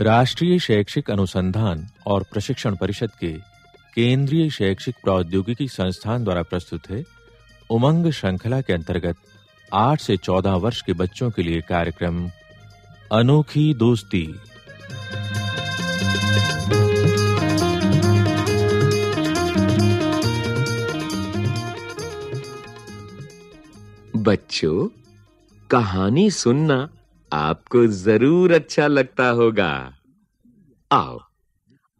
राष्ट्रीय शैक्षिक अनुसंधान और प्रशिक्षण परिषद के केंद्रीय शैक्षिक प्रौद्योगिकी संस्थान द्वारा प्रस्तुत है उमंग श्रृंखला के अंतर्गत 8 से 14 वर्ष के बच्चों के लिए कार्यक्रम, अनोखी दोस्ती। बच्चों, कहानी सुनना आपको ज़रूर अच्छा लगता होगा। आओ,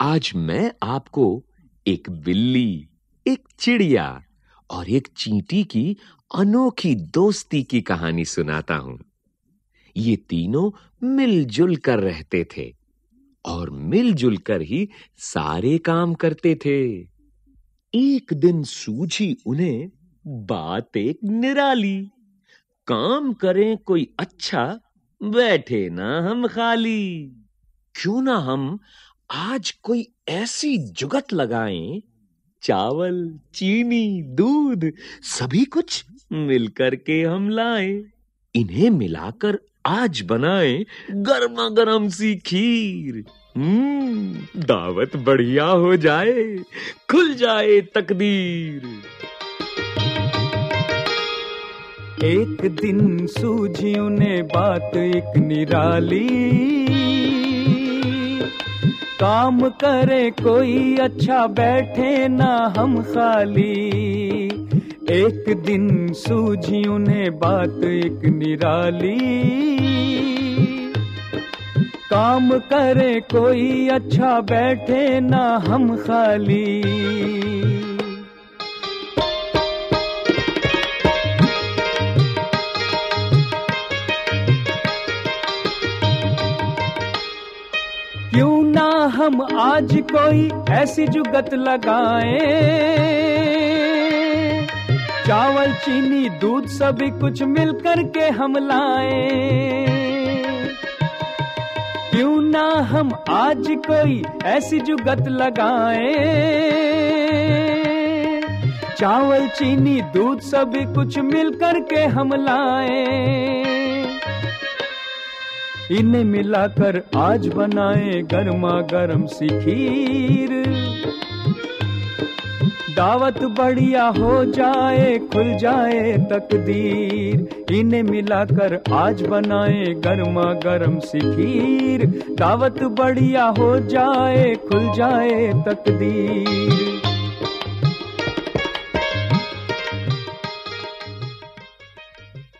आज मैं आपको एक बिल्ली, एक चिड़िया और एक चींटी की अनोखी दोस्ती की कहानी सुनाता हूँ। ये तीनों मिलजुल कर रहते थे और मिलजुल कर ही सारे काम करते थे। एक दिन सूझी उन्हें बात एक निराली। काम करें, कोई अच्छा बैठे ना हम खाली। क्यों ना हम आज कोई ऐसी जुगत लगाएँ, चावल, चीनी, दूध, सभी कुछ मिलकर के हम लाएँ। इन्हें मिलाकर आज बनाएँ गर्मा गर्म सी खीर। हम्म दावत बढ़िया हो जाए, खुल जाए तकदीर। एक दिन सूझी उन्हें बात एक निराली। काम करे कोई अच्छा बैठे ना हम खाली। एक दिन सूझी उन्हें बात एक निराली। काम करे कोई अच्छा बैठे ना हम खाली। क्यों ना हम आज कोई ऐसी जुगत लगाएँ? चावल, चीनी, दूध सभी कुछ मिलकर के हम लाएँ। क्यों ना हम आज कोई ऐसी जुगत लगाएँ? चावल, चीनी, दूध सभी कुछ मिलकर के हम लाएँ। इन्हें मिलाकर आज बनाए गर्मा गर्म सी खीर दावत बढ़िया हो जाए, खुल जाए तकदीर। इन्हें मिलाकर आज बनाए गर्मा गर्म सी खीर दावत बढ़िया हो जाए, खुल जाए तकदीर।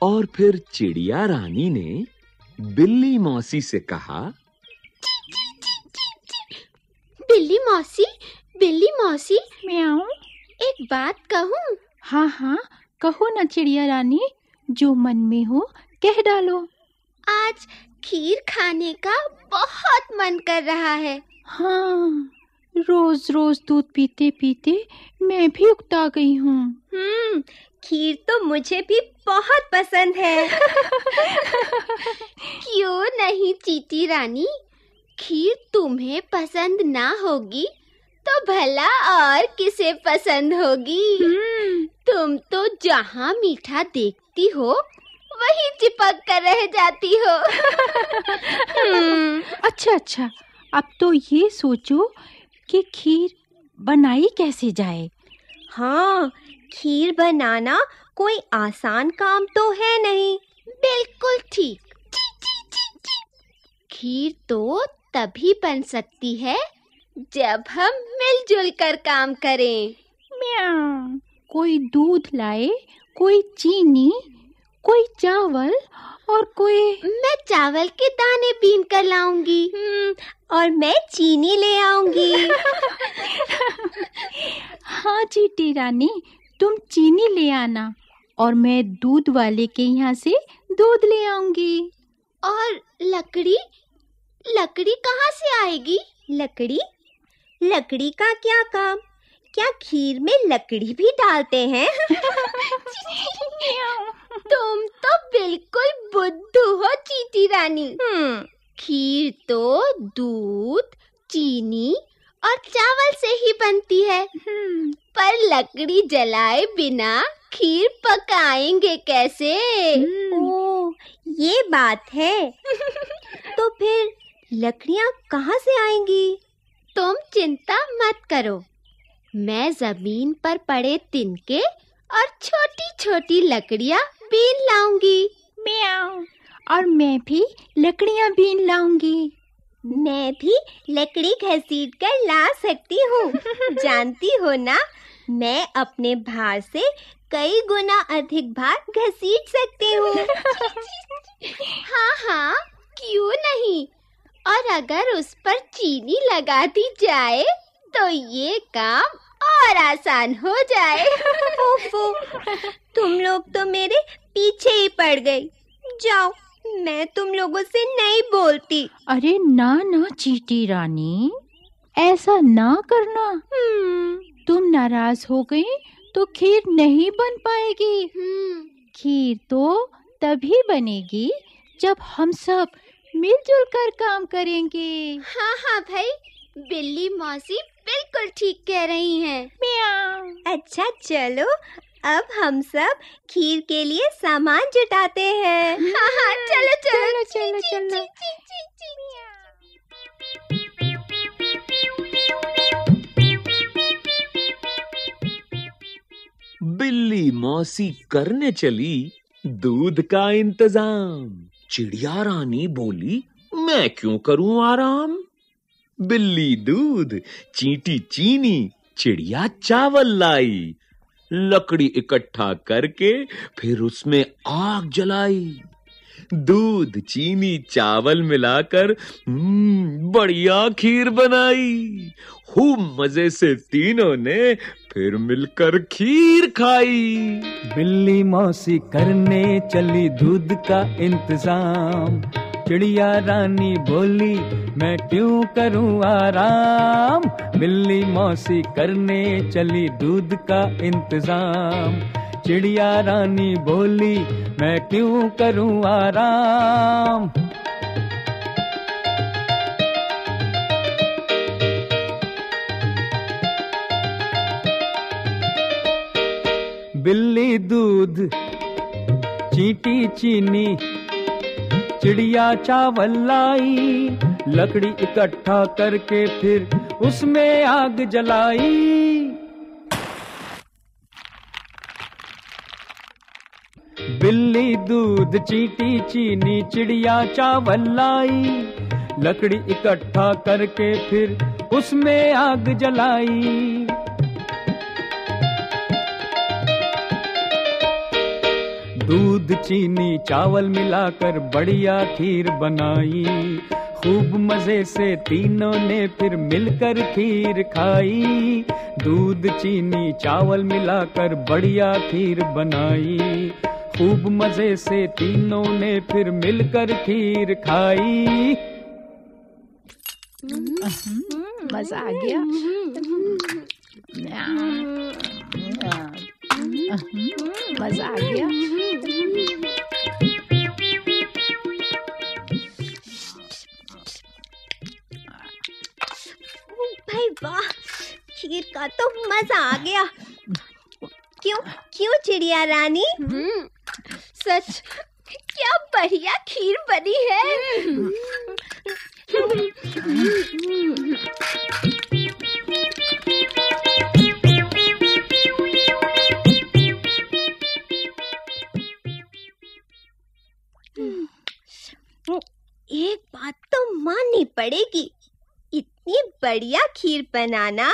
और फिर चिड़िया रानी ने बिल्ली मौसी से कहा बिल्ली मौसी बिल्ली मौसी म्याऊं। एक बात कहूँ? हाँ हाँ कहो ना चिड़िया रानी जो मन में हो कह डालो। आज खीर खाने का बहुत मन कर रहा है। हाँ रोज रोज दूध पीते पीते मैं भी उकता गई हूँ। हम्म खीर तो मुझे भी बहुत पसंद है। नहीं चीटी रानी खीर तुम्हें पसंद ना होगी तो भला और किसे पसंद होगी? तुम तो जहाँ मीठा देखती हो वही चिपक कर रह जाती हो। हम्म, अच्छा अच्छा। अब तो ये सोचो कि खीर बनाई कैसे जाए। हाँ खीर बनाना कोई आसान काम तो है नहीं। बिल्कुल ठीक। खीर तो तभी बन सकती है जब हम मिलजुल कर काम करें। म्याऊं कोई दूध लाए कोई चीनी कोई चावल और कोई मैं चावल के दाने बीन कर लाऊँगी और मैं चीनी ले आऊँगी। हाँ चीटी रानी तुम चीनी ले आना और मैं दूध वाले के यहाँ से दूध ले आऊँगी। और लकड़ी लकड़ी कहाँ से आएगी? लकड़ी? लकड़ी का क्या काम? क्या खीर में लकड़ी भी डालते हैं? तुम तो बिल्कुल बुद्धू हो चीटी रानी। खीर तो दूध चीनी और चावल से ही बनती है। हम्म, पर लकड़ी जलाए बिना खीर पकाएँगे कैसे? हम्म, ओ, ये बात है। तो फिर लकड़ियाँ कहाँ से आएँगी? तुम चिंता मत करो। मैं ज़मीन पर पड़े तिनके और छोटी छोटी लकड़ियाँ बीन लाऊँगी। म्याऊं। और मैं भी लकड़ियाँ बीन लाऊँगी। मैं भी लकड़ी घसीट कर ला सकती हूँ। जानती हो ना मैं अपने भार से कई गुना अधिक भार घसीट सकती हूँ। हाँ हाँ क्यों नहीं? और अगर उस पर चीनी लगा दी जाए तो ये काम और आसान हो जाए। ओफो, तुम लोग तो मेरे पीछे ही पड़ गई। जाओ मैं तुम लोगों से नहीं बोलती। अरे ना ना चीटी रानी। ऐसा ना करना। हम्म, तुम नाराज़ हो गई तो खीर नहीं बन पाएगी। हम्म, खीर तो तभी बनेगी जब हम सब मिलजुल कर काम करेंगे। हाँ हाँ भाई। बिल्ली मौसी बिल्कुल ठीक कह रही हैं। म्याऊं। अच्छा चलो। अब हम सब खीर के लिए सामान जुटाते हैं। हाँ हाँ चलो चलो। चलो, चलो, चलो। बिल्ली मौसी करने चली दूध का इंतज़ाम। चिड़िया रानी बोली, मैं क्यों करूँ आराम? बिल्ली दूध, चींटी चीनी, चिड़िया चावल लाई, लकड़ी इकट्ठा करके फिर उसमें आग जलाई। दूध चीनी चावल मिलाकर हम्म, बढ़िया खीर बनाई। खूब मज़े से तीनों ने फिर मिलकर खीर खाई। बिल्ली मौसी करने चली दूध का इंतज़ाम। चिड़िया रानी बोली मैं क्यों करूँ आराम? बिल्ली मौसी करने चली दूध का इंतज़ाम। चिड़िया रानी बोली, मैं क्यों करूँ आराम? बिल्ली दूध चींटी चीनी, चिड़िया चावल लाई, लकड़ी इकट्ठा करके फिर उसमें आग जलाई। दूध चीटी, चीनी, चिड़िया, चावल लाई। लकड़ी इकट्ठा करके फिर उसमें आग जलाई। दूध, चीनी, चावल मिलाकर बढ़िया खीर बनाई। खूब मज़े से तीनों ने फिर मिलकर खीर खाई। दूध, चीनी, चावल मिलाकर बढ़िया खीर बनाई। खूब मज़े से तीनों ने फिर मिलकर खीर खाई। मज़ा आ गया। मज़ा आ गया। भाई वाह खीर का तो मज़ा आ गया। क्यों क्यों चिड़िया रानी? हम्म, सच। क्या बढ़िया खीर बनी है। एक बात तो माननी पड़ेगी। इतनी बढ़िया खीर बनाना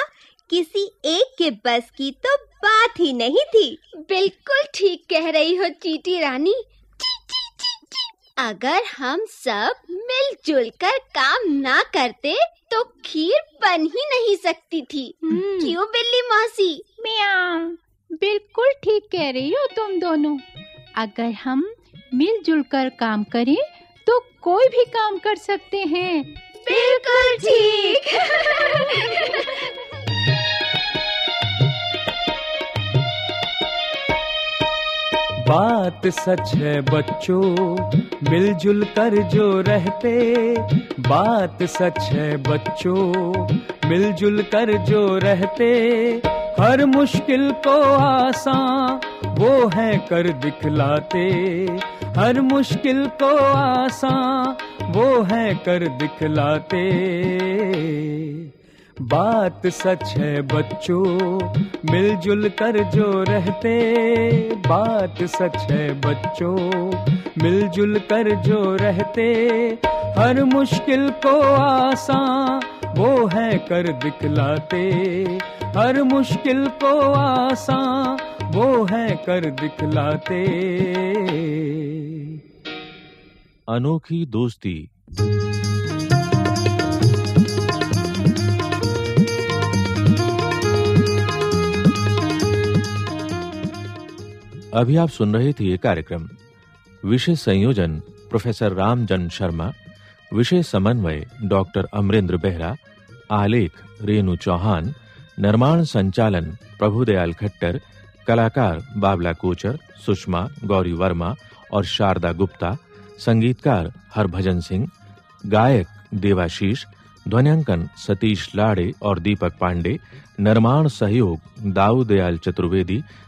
किसी एक के बस की तो बात ही नहीं थी। बिल्कुल ठीक कह रही हो चीटी रानी। ची, ची, ची, ची। अगर हम सब मिलजुल कर काम ना करते तो खीर बन ही नहीं सकती थी। क्यों बिल्ली मौसी? म्याऊं। बिल्कुल ठीक कह रही हो तुम दोनों। अगर हम मिलजुल कर काम करें तो कोई भी काम कर सकते हैं। बिल्कुल ठीक। बात सच है बच्चों, मिलजुल कर जो रहते। बात सच है बच्चों, मिलजुल कर जो रहते। हर मुश्किल को आसान, वो है कर दिखलाते। हर मुश्किल को आसान, वो है कर दिखलाते। बात सच है बच्चों, मिलजुल कर जो रहते। बात सच है बच्चों, मिलजुल कर जो रहते। हर मुश्किल को आसान, वो है कर दिखलाते। हर मुश्किल को आसान, वो है कर दिखलाते। अनोखी दोस्ती। अभी आप सुन रहे थे ये कार्यक्रम। विषय संयोजन, प्रोफेसर रामजन शर्मा विषय समन्वय, डॉक्टर अमरेंद्र बेहरा, आलेख रेणु चौहान, निर्माण संचालन प्रभुदयाल खट्टर, कलाकार बाबला कोचर, सुषमा गौरी वर्मा और शारदा गुप्ता, संगीतकार हरभजन सिंह, गायक देवाशीष, ध्वनियांकन सतीश लाड़े और दीपक पांडे, निर्माण सहयोग दाऊदयाल चतुर्वेदी